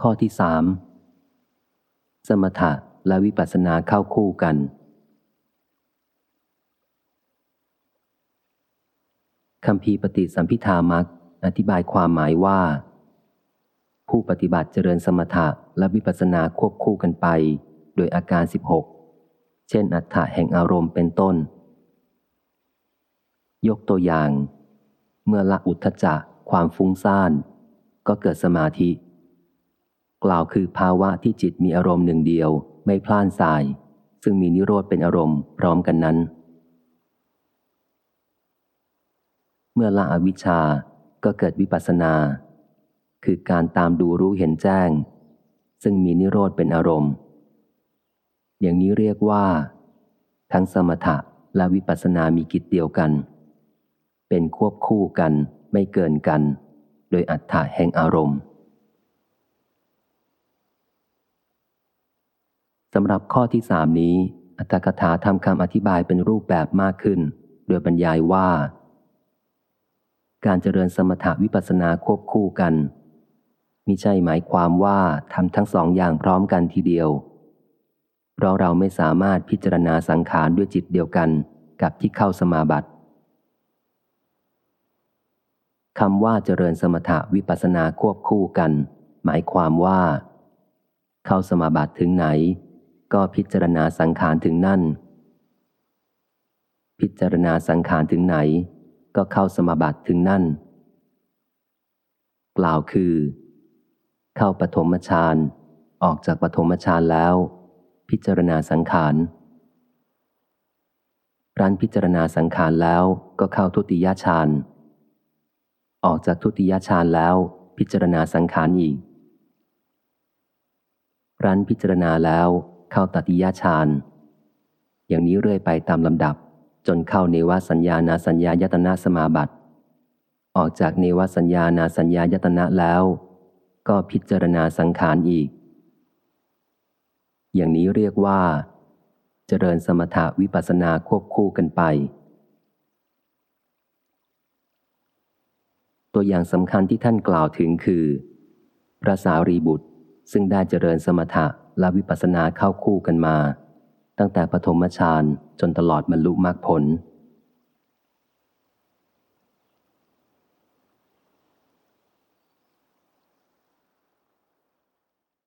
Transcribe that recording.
ข้อที่สามสมถะและวิปัสสนาเข้าคู่กัน คำพีปฏิสัมพิธามักอธิบายความหมายว่า ผู้ปฏิบัติเจริญสมถะและวิปัสสนาควบคู่กันไป โดยอาการ 16 เช่นอัฏฐะแห่งอารมณ์เป็นต้น ยกตัวอย่าง เมื่อละอุทธจักความฟุ้งซ่าน ก็เกิดสมาธิ กล่าวคือภาวะที่จิตมีอารมณ์หนึ่งเดียว ไม่พล่านสาย ซึ่งมีนิโรธเป็นอารมณ์พร้อมกันนั้น เมื่อละอวิชชาก็เกิดวิปัสสนา คือการตามดูรู้เห็นแจ้ง ซึ่งมีนิโรธเป็นอารมณ์ อย่างนี้เรียกว่า ทั้งสมถะและวิปัสสนามีกิจเดียวกัน เป็นควบคู่กันไม่เกินกัน โดยอัฏฐะแห่งอารมณ์สำหรับข้อที่สามนี้ อัตถกถาทำคำอธิบายเป็นรูปแบบมากขึ้น โดยบรรยายว่า การเจริญสมถะวิปัสสนาควบคู่กันมิใช่หมายความว่าทำทั้งสองอย่างพร้อมกันทีเดียว เพราะเราไม่สามารถพิจารณาสังขารด้วยจิตเดียวกันกับที่เข้าสมาบัติคำว่าเจริญสมถะวิปัสสนาควบคู่กัน หมายความว่า เข้าสมาบัติถึงไหน ก็พิจารณาสังขารถึงนั่น พิจารณาสังขารถึงไหน ก็เข้าสมาบัติถึงนั่น กล่าวคือ เข้าปฐมฌานออกจากปฐมฌานแล้ว พิจารณาสังขารรันพิจารณาสังขารแล้วก็เข้าทุติยฌานออกจากทุติยฌานแล้ว พิจารณาสังขารอีกรันพิจารณาแล้ว เข้าตติยฌาน อย่างนี้เรื่อยไปตามลำดับ จนเข้าเนวสัญญานาสัญญายตนะสมาบัติ ออกจากเนวสัญญานาสัญญายตนะแล้ว ก็พิจารณาสังขารอีก อย่างนี้เรียกว่า เจริญสมถะวิปัสสนาควบคู่กันไป ตัวอย่างสำคัญที่ท่านกล่าวถึงคือพระสารีบุตรซึ่งได้เจริญสมถะ และวิปัสสนาเข้าคู่กันมา ตั้งแต่ปฐมฌานจนตลอดบรรลุมรรคผล